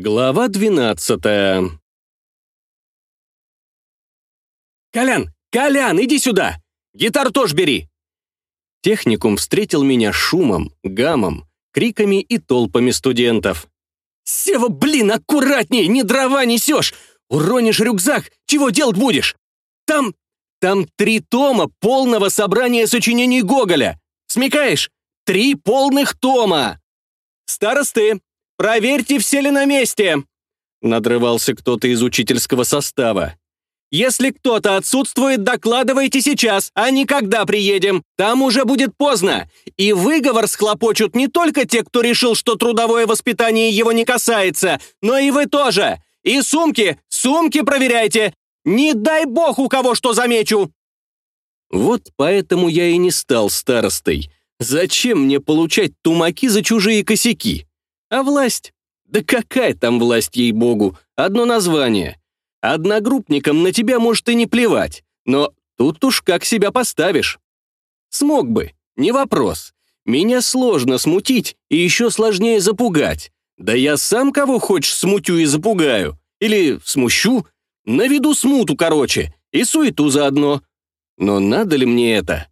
Глава двенадцатая. «Колян! Колян, иди сюда! Гитару тоже бери!» Техникум встретил меня шумом, гамом, криками и толпами студентов. «Сева, блин, аккуратнее, не дрова несешь! Уронишь рюкзак, чего делать будешь? Там, там три тома полного собрания сочинений Гоголя! Смекаешь? Три полных тома! Старосты, проверьте, все ли на месте!» Надрывался кто-то из учительского состава. Если кто-то отсутствует, докладывайте сейчас, а не когда приедем. Там уже будет поздно. И выговор схлопочут не только те, кто решил, что трудовое воспитание его не касается, но и вы тоже. И сумки, сумки проверяйте. Не дай бог у кого что замечу. Вот поэтому я и не стал старостой. Зачем мне получать тумаки за чужие косяки? А власть? Да какая там власть, ей-богу? Одно название. Одногруппникам на тебя может и не плевать, но тут уж как себя поставишь. Смог бы, не вопрос. Меня сложно смутить и еще сложнее запугать. Да я сам кого хочешь смутю и запугаю. Или смущу. Наведу смуту, короче, и суету заодно. Но надо ли мне это?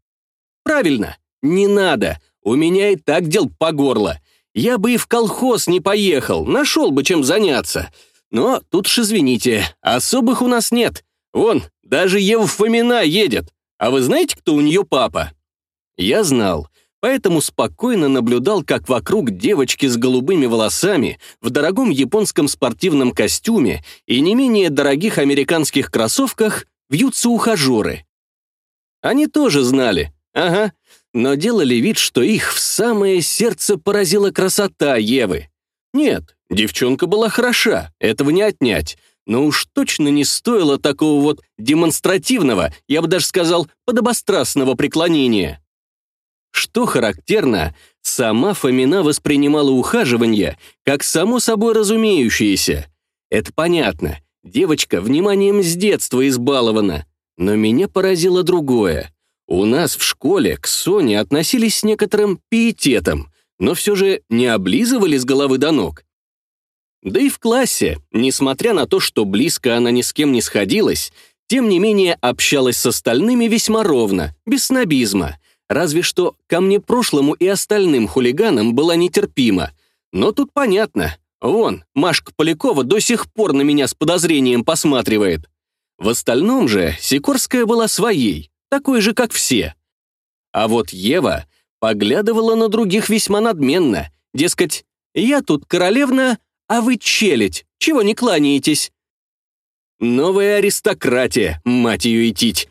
Правильно, не надо. У меня и так дел по горло. Я бы и в колхоз не поехал, нашел бы чем заняться. Но тут ж извините, особых у нас нет. Вон, даже Ева Фомина едет. А вы знаете, кто у нее папа? Я знал, поэтому спокойно наблюдал, как вокруг девочки с голубыми волосами в дорогом японском спортивном костюме и не менее дорогих американских кроссовках вьются ухажеры. Они тоже знали, ага, но делали вид, что их в самое сердце поразила красота Евы. Нет, Девчонка была хороша, этого не отнять, но уж точно не стоило такого вот демонстративного, я бы даже сказал, подобострастного преклонения. Что характерно, сама Фомина воспринимала ухаживание как само собой разумеющееся. Это понятно, девочка вниманием с детства избалована. Но меня поразило другое. У нас в школе к Соне относились с некоторым пиететом, но все же не облизывали с головы до ног. Да и в классе, несмотря на то, что близко она ни с кем не сходилась, тем не менее общалась с остальными весьма ровно, без снобизма. Разве что ко мне прошлому и остальным хулиганам была нетерпима. Но тут понятно. Вон, Машка Полякова до сих пор на меня с подозрением посматривает. В остальном же Сикорская была своей, такой же, как все. А вот Ева поглядывала на других весьма надменно, дескать, я тут королевна, а вы челядь, чего не кланяетесь? Новая аристократия, мать ее идтить.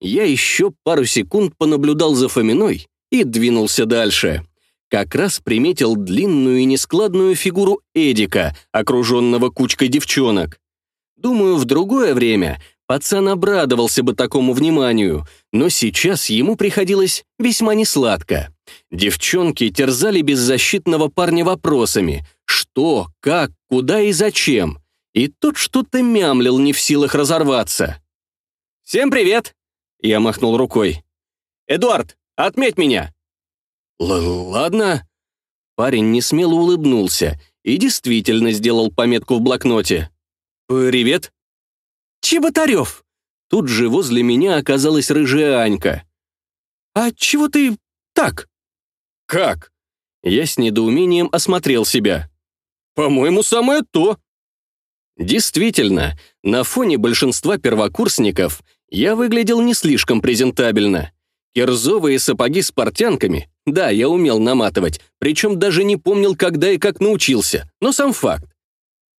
Я еще пару секунд понаблюдал за Фоминой и двинулся дальше. Как раз приметил длинную и нескладную фигуру Эдика, окруженного кучкой девчонок. Думаю, в другое время пацан обрадовался бы такому вниманию, но сейчас ему приходилось весьма несладко. Девчонки терзали беззащитного парня вопросами — что, как, куда и зачем. И тот что-то мямлил, не в силах разорваться. «Всем привет!» — я махнул рукой. «Эдуард, отметь меня!» Л «Ладно». Парень несмело улыбнулся и действительно сделал пометку в блокноте. «Привет». «Чеботарев!» Тут же возле меня оказалась рыжая Анька. «А чего ты так?» «Как?» Я с недоумением осмотрел себя. По-моему, самое то. Действительно, на фоне большинства первокурсников я выглядел не слишком презентабельно. Кирзовые сапоги с портянками, да, я умел наматывать, причем даже не помнил, когда и как научился, но сам факт.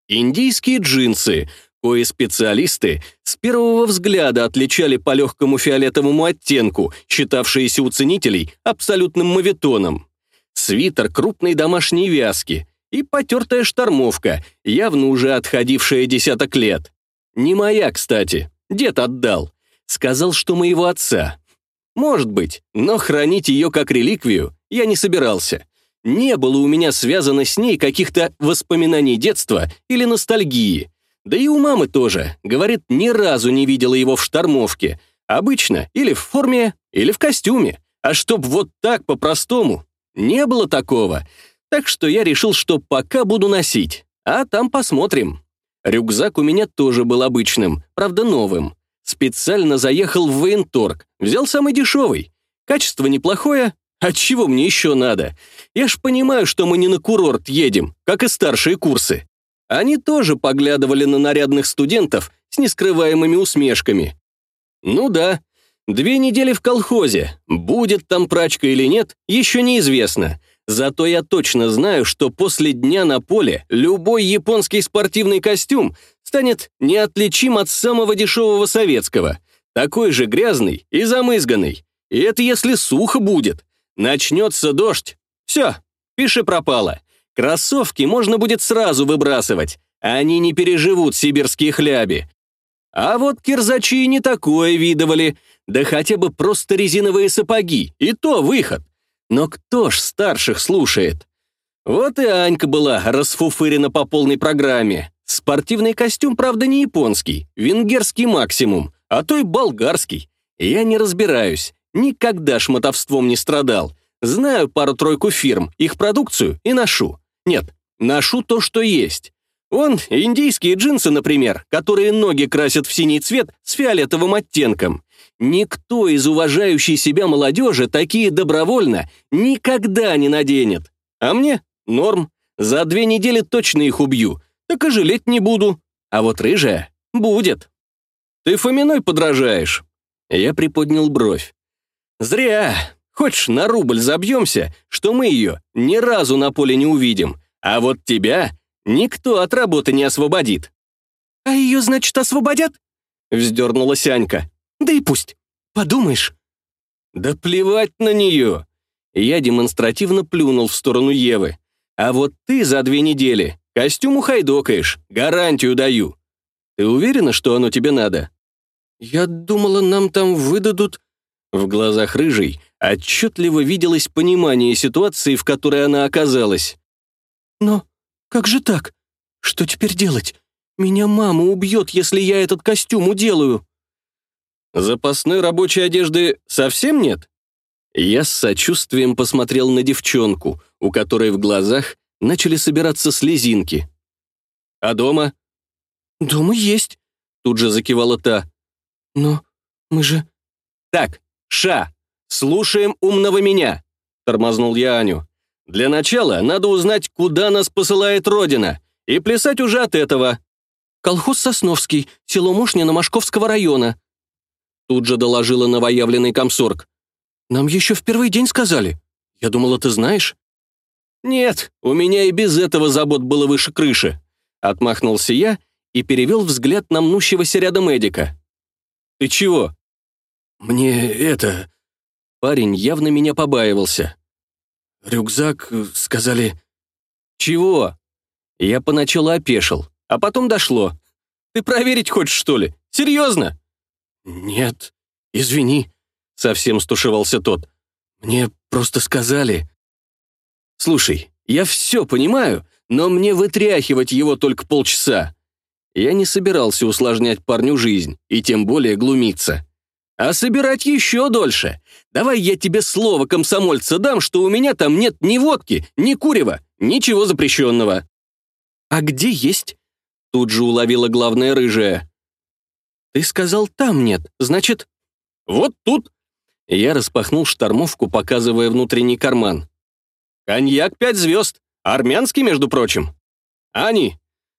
Индийские джинсы, кои специалисты с первого взгляда отличали по легкому фиолетовому оттенку, считавшиеся у ценителей абсолютным моветоном. Свитер крупной домашней вязки, и потертая штормовка, явно уже отходившая десяток лет. Не моя, кстати, дед отдал. Сказал, что моего отца. Может быть, но хранить ее как реликвию я не собирался. Не было у меня связано с ней каких-то воспоминаний детства или ностальгии. Да и у мамы тоже, говорит, ни разу не видела его в штормовке. Обычно или в форме, или в костюме. А чтоб вот так по-простому, не было такого. Так что я решил, что пока буду носить. А там посмотрим. Рюкзак у меня тоже был обычным, правда новым. Специально заехал в военторг, взял самый дешевый. Качество неплохое, от чего мне еще надо? Я ж понимаю, что мы не на курорт едем, как и старшие курсы. Они тоже поглядывали на нарядных студентов с нескрываемыми усмешками. Ну да, две недели в колхозе. Будет там прачка или нет, еще неизвестно. Зато я точно знаю, что после дня на поле любой японский спортивный костюм станет неотличим от самого дешевого советского. Такой же грязный и замызганный. И это если сухо будет. Начнется дождь. Все, пиши пропало. Кроссовки можно будет сразу выбрасывать. Они не переживут сибирские хляби. А вот кирзачи не такое видывали. Да хотя бы просто резиновые сапоги. И то выход. Но кто ж старших слушает? Вот и Анька была расфуфырена по полной программе. Спортивный костюм, правда, не японский, венгерский максимум, а то и болгарский. Я не разбираюсь, никогда шмотовством не страдал. Знаю пару-тройку фирм, их продукцию и ношу. Нет, ношу то, что есть. Вон, индийские джинсы, например, которые ноги красят в синий цвет с фиолетовым оттенком. Никто из уважающей себя молодежи такие добровольно никогда не наденет. А мне норм. За две недели точно их убью. Так и жалеть не буду. А вот рыжая будет. Ты Фоминой подражаешь. Я приподнял бровь. Зря. Хочешь, на рубль забьемся, что мы ее ни разу на поле не увидим. А вот тебя никто от работы не освободит. А ее, значит, освободят? Вздернулась Анька. Да и пусть. Подумаешь. Да плевать на нее. Я демонстративно плюнул в сторону Евы. А вот ты за две недели костюм ухайдокаешь, гарантию даю. Ты уверена, что оно тебе надо? Я думала, нам там выдадут... В глазах рыжей отчетливо виделось понимание ситуации, в которой она оказалась. «Но как же так? Что теперь делать? Меня мама убьет, если я этот костюм уделаю». Запасной рабочей одежды совсем нет? Я с сочувствием посмотрел на девчонку, у которой в глазах начали собираться слезинки. А дома? Дома есть, тут же закивала та. Но мы же... Так, Ша, слушаем умного меня, тормознул я Аню. Для начала надо узнать, куда нас посылает Родина, и плясать уже от этого. Колхоз Сосновский, село Мушнино Машковского района, Тут же доложила новоявленный комсорг. «Нам еще в первый день сказали. Я думала, ты знаешь». «Нет, у меня и без этого забот было выше крыши», — отмахнулся я и перевел взгляд на мнущегося рядом Эдика. «Ты чего?» «Мне это...» Парень явно меня побаивался. «Рюкзак, сказали...» «Чего?» Я поначалу опешил, а потом дошло. «Ты проверить хочешь, что ли? Серьезно?» «Нет, извини», — совсем стушевался тот. «Мне просто сказали». «Слушай, я все понимаю, но мне вытряхивать его только полчаса. Я не собирался усложнять парню жизнь, и тем более глумиться. А собирать еще дольше. Давай я тебе слово комсомольца дам, что у меня там нет ни водки, ни курева, ничего запрещенного». «А где есть?» Тут же уловила главная рыжая. Ты сказал, там нет, значит...» «Вот тут!» Я распахнул штормовку, показывая внутренний карман. «Коньяк пять звезд, армянский, между прочим. Ани,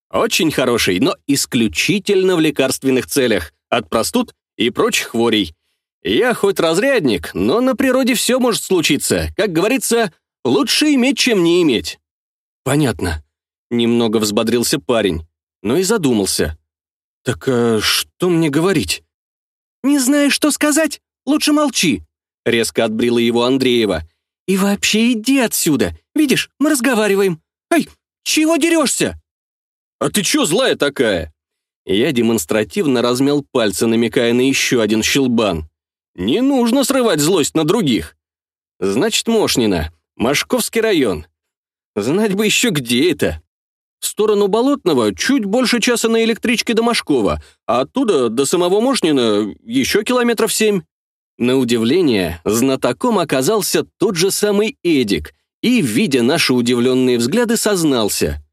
очень хороший, но исключительно в лекарственных целях, от простуд и прочих хворей. Я хоть разрядник, но на природе все может случиться. Как говорится, лучше иметь, чем не иметь». «Понятно», — немного взбодрился парень, но и задумался. «Так а что мне говорить?» «Не знаешь, что сказать? Лучше молчи», — резко отбрила его Андреева. «И вообще иди отсюда. Видишь, мы разговариваем. Ай, чего дерешься?» «А ты чё злая такая?» Я демонстративно размял пальцы, намекая на еще один щелбан. «Не нужно срывать злость на других». «Значит, Мошнина, Машковский район. Знать бы еще, где это». В сторону Болотного чуть больше часа на электричке до Машкова, а оттуда до самого Мошнина еще километров семь. На удивление, знатоком оказался тот же самый Эдик и, видя наши удивленные взгляды, сознался.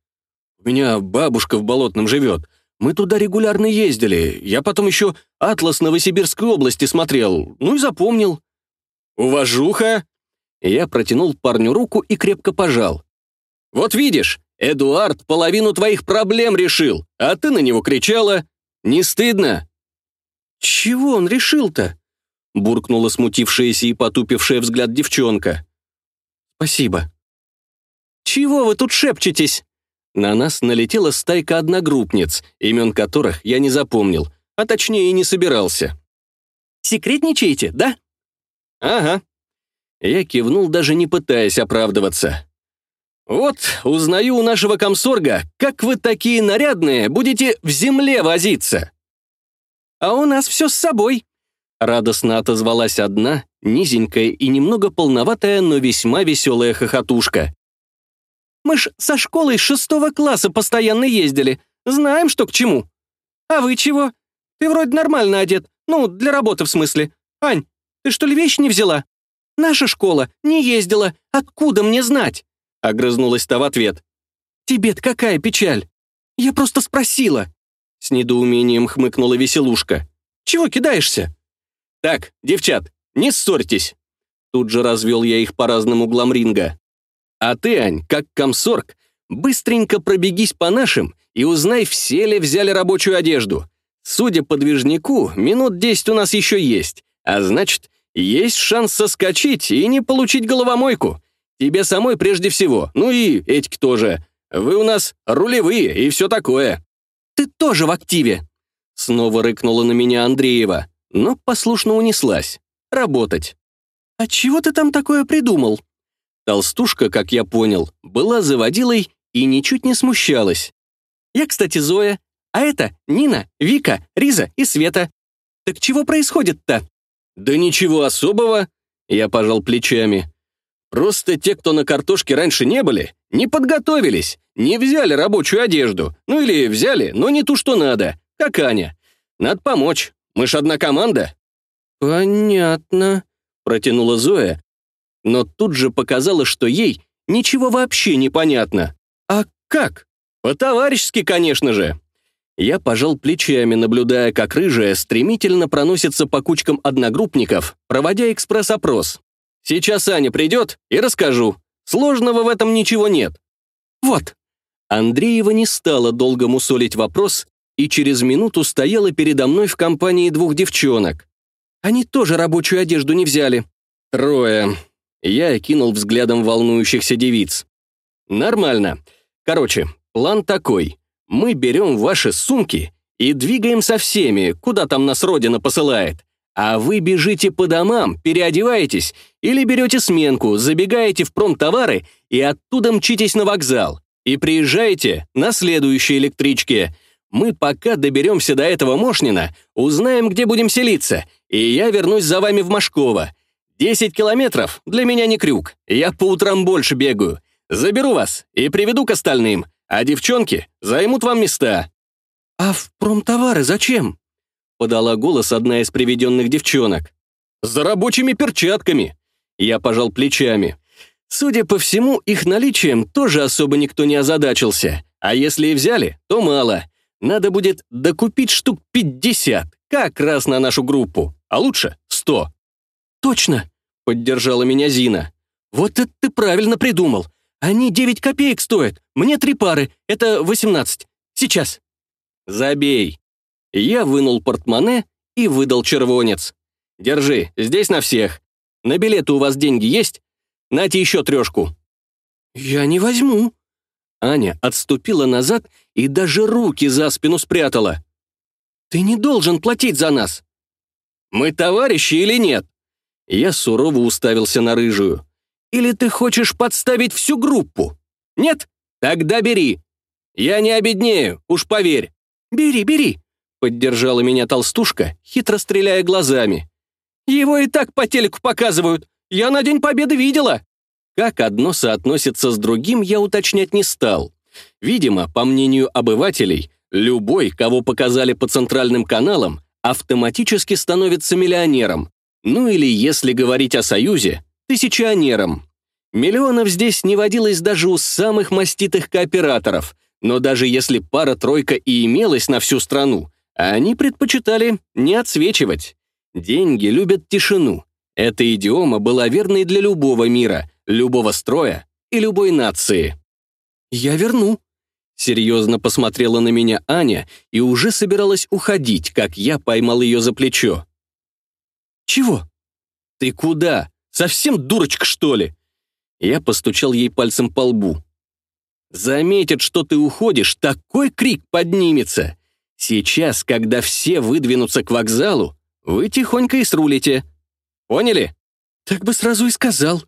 У меня бабушка в Болотном живет. Мы туда регулярно ездили. Я потом еще «Атлас Новосибирской области» смотрел. Ну и запомнил. «Уважуха!» Я протянул парню руку и крепко пожал. «Вот видишь, Эдуард половину твоих проблем решил, а ты на него кричала. Не стыдно?» «Чего он решил-то?» буркнула смутившаяся и потупившая взгляд девчонка. «Спасибо». «Чего вы тут шепчетесь?» На нас налетела стайка одногруппниц, имен которых я не запомнил, а точнее и не собирался. «Секретничаете, да?» «Ага». Я кивнул, даже не пытаясь оправдываться. «Вот, узнаю у нашего комсорга, как вы такие нарядные будете в земле возиться». «А у нас все с собой», — радостно отозвалась одна, низенькая и немного полноватая, но весьма веселая хохотушка. Мы ж со школой шестого класса постоянно ездили. Знаем, что к чему. А вы чего? Ты вроде нормально одет. Ну, для работы в смысле. Ань, ты что ли вещи не взяла? Наша школа не ездила. Откуда мне знать?» Огрызнулась та в ответ. «Тебе-то какая печаль? Я просто спросила». С недоумением хмыкнула веселушка. «Чего кидаешься?» «Так, девчат, не ссорьтесь». Тут же развел я их по разным углам ринга. А ты, Ань, как комсорг, быстренько пробегись по нашим и узнай, все ли взяли рабочую одежду. Судя по движнику, минут десять у нас еще есть, а значит, есть шанс соскочить и не получить головомойку. Тебе самой прежде всего, ну и Этьки тоже. Вы у нас рулевые и все такое. Ты тоже в активе. Снова рыкнула на меня Андреева, но послушно унеслась. Работать. «А чего ты там такое придумал?» Толстушка, как я понял, была заводилой и ничуть не смущалась. Я, кстати, Зоя, а это Нина, Вика, Риза и Света. Так чего происходит-то? Да ничего особого, я пожал плечами. Просто те, кто на картошке раньше не были, не подготовились, не взяли рабочую одежду. Ну или взяли, но не ту, что надо, как Аня. Надо помочь, мы ж одна команда. Понятно, протянула Зоя, но тут же показала, что ей ничего вообще не понятно. А как? По-товарищески, конечно же. Я пожал плечами, наблюдая, как рыжая стремительно проносится по кучкам одногруппников, проводя экспресс-опрос. Сейчас Аня придет и расскажу. Сложного в этом ничего нет. Вот. Андреева не стала долго мусолить вопрос и через минуту стояла передо мной в компании двух девчонок. Они тоже рабочую одежду не взяли. Трое. Я окинул взглядом волнующихся девиц. «Нормально. Короче, план такой. Мы берем ваши сумки и двигаем со всеми, куда там нас Родина посылает. А вы бежите по домам, переодеваетесь или берете сменку, забегаете в промтовары и оттуда мчитесь на вокзал. И приезжаете на следующей электричке. Мы пока доберемся до этого Мошнина, узнаем, где будем селиться, и я вернусь за вами в Машково. Десять километров для меня не крюк. Я по утрам больше бегаю. Заберу вас и приведу к остальным, а девчонки займут вам места». «А в промтовары зачем?» — подала голос одна из приведенных девчонок. «За рабочими перчатками». Я пожал плечами. Судя по всему, их наличием тоже особо никто не озадачился. А если и взяли, то мало. Надо будет докупить штук пятьдесят, как раз на нашу группу, а лучше сто. «Точно!» — поддержала меня Зина. «Вот это ты правильно придумал. Они девять копеек стоят. Мне три пары. Это восемнадцать. Сейчас». «Забей». Я вынул портмоне и выдал червонец. «Держи, здесь на всех. На билеты у вас деньги есть? Нате еще трешку». «Я не возьму». Аня отступила назад и даже руки за спину спрятала. «Ты не должен платить за нас». «Мы товарищи или нет?» Я сурово уставился на рыжую. «Или ты хочешь подставить всю группу? Нет? Тогда бери. Я не обеднею, уж поверь. Бери, бери!» Поддержала меня толстушка, хитро стреляя глазами. «Его и так по телеку показывают. Я на День Победы видела!» Как одно соотносится с другим, я уточнять не стал. Видимо, по мнению обывателей, любой, кого показали по центральным каналам, автоматически становится миллионером, ну или, если говорить о Союзе, тысячионером. Миллионов здесь не водилось даже у самых маститых кооператоров, Но даже если пара-тройка и имелась на всю страну, они предпочитали не отсвечивать. Деньги любят тишину. Эта идиома была верной для любого мира, любого строя и любой нации. «Я верну», — серьезно посмотрела на меня Аня и уже собиралась уходить, как я поймал ее за плечо. «Чего?» «Ты куда? Совсем дурочка, что ли?» Я постучал ей пальцем по лбу. «Заметят, что ты уходишь, такой крик поднимется. Сейчас, когда все выдвинутся к вокзалу, вы тихонько и срулите. Поняли?» «Так бы сразу и сказал».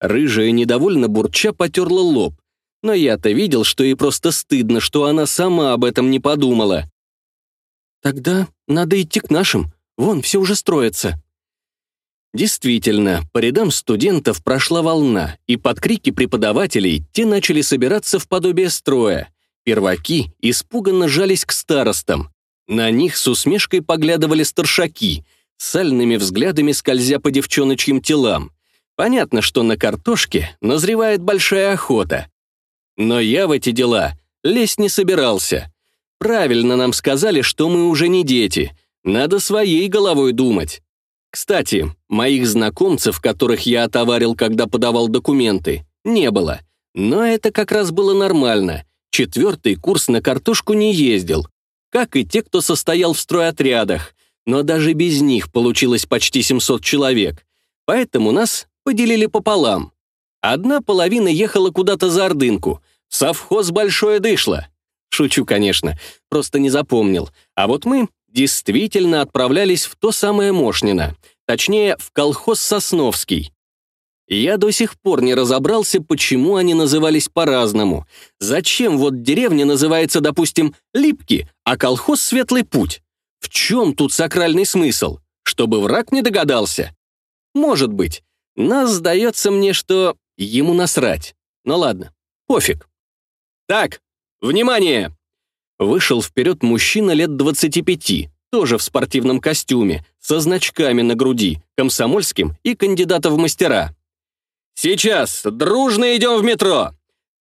Рыжая недовольно бурча потерла лоб, но я-то видел, что ей просто стыдно, что она сама об этом не подумала. «Тогда надо идти к нашим, вон, все уже строятся». Действительно, по рядам студентов прошла волна, и под крики преподавателей те начали собираться в подобие строя. Перваки испуганно жались к старостам. На них с усмешкой поглядывали старшаки, сальными взглядами скользя по девчоночьим телам. Понятно, что на картошке назревает большая охота. Но я в эти дела лезть не собирался. Правильно нам сказали, что мы уже не дети. Надо своей головой думать. Кстати, моих знакомцев, которых я отоварил, когда подавал документы, не было. Но это как раз было нормально. Четвертый курс на картошку не ездил, как и те, кто состоял в стройотрядах. Но даже без них получилось почти 700 человек. Поэтому нас поделили пополам. Одна половина ехала куда-то за Ордынку. Совхоз большое дышло. Шучу, конечно, просто не запомнил. А вот мы действительно отправлялись в то самое Мошнино, точнее, в колхоз Сосновский. Я до сих пор не разобрался, почему они назывались по-разному. Зачем вот деревня называется, допустим, Липки, а колхоз Светлый Путь? В чем тут сакральный смысл? Чтобы враг не догадался? Может быть. Но сдается мне, что ему насрать. Ну ладно, пофиг. Так, внимание! Вышел вперед мужчина лет 25, тоже в спортивном костюме, со значками на груди, комсомольским и кандидата в мастера. «Сейчас дружно идем в метро.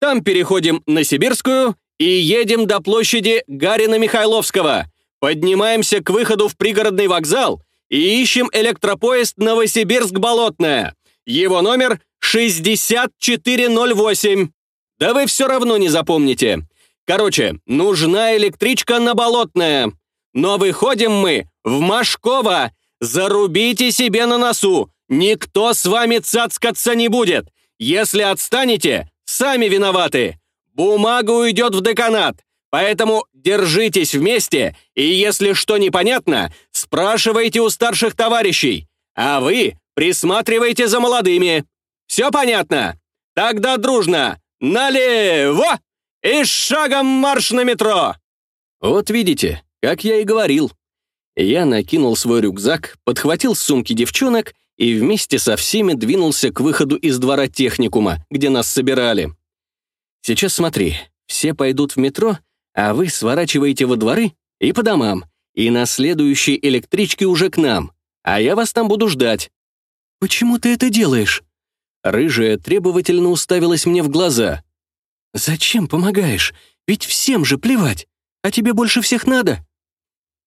Там переходим на Сибирскую и едем до площади Гарина-Михайловского. Поднимаемся к выходу в пригородный вокзал и ищем электропоезд Новосибирск-Болотная. Его номер 6408. Да вы все равно не запомните. Короче, нужна электричка на Болотное. Но выходим мы в Машково. Зарубите себе на носу. Никто с вами цацкаться не будет. Если отстанете, сами виноваты. Бумага уйдет в деканат. Поэтому держитесь вместе, и если что непонятно, спрашивайте у старших товарищей. А вы присматривайте за молодыми. Все понятно? Тогда дружно. Налево! И шагом марш на метро!» Вот видите, как я и говорил. Я накинул свой рюкзак, подхватил сумки девчонок и вместе со всеми двинулся к выходу из двора техникума, где нас собирали. Сейчас смотри, все пойдут в метро, а вы сворачиваете во дворы и по домам, и на следующей электричке уже к нам, а я вас там буду ждать. «Почему ты это делаешь?» Рыжая требовательно уставилась мне в глаза. «Зачем помогаешь? Ведь всем же плевать. А тебе больше всех надо?»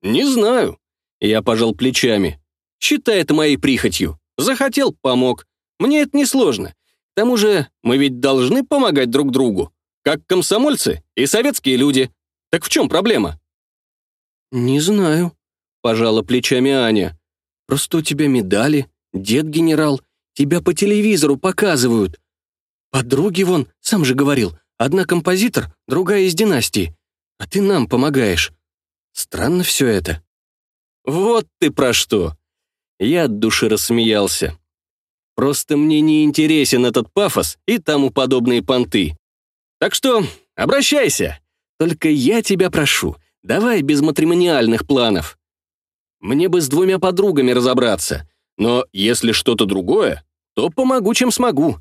«Не знаю». Я пожал плечами. «Считай это моей прихотью. Захотел — помог. Мне это несложно. К тому же мы ведь должны помогать друг другу, как комсомольцы и советские люди. Так в чем проблема?» «Не знаю», — пожала плечами Аня. «Просто у тебя медали, дед генерал, тебя по телевизору показывают. Подруги вон, сам же говорил, Одна композитор, другая из династии. А ты нам помогаешь. Странно все это». «Вот ты про что!» Я от души рассмеялся. «Просто мне не интересен этот пафос и тому подобные понты. Так что обращайся. Только я тебя прошу, давай без матримониальных планов. Мне бы с двумя подругами разобраться, но если что-то другое, то помогу, чем смогу.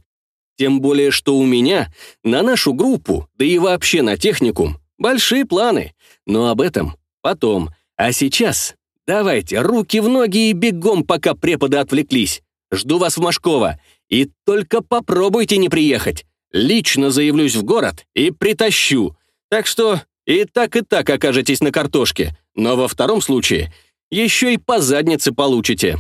Тем более, что у меня на нашу группу, да и вообще на техникум, большие планы. Но об этом потом. А сейчас давайте руки в ноги и бегом, пока преподы отвлеклись. Жду вас в Машково. И только попробуйте не приехать. Лично заявлюсь в город и притащу. Так что и так, и так окажетесь на картошке, но во втором случае еще и по заднице получите.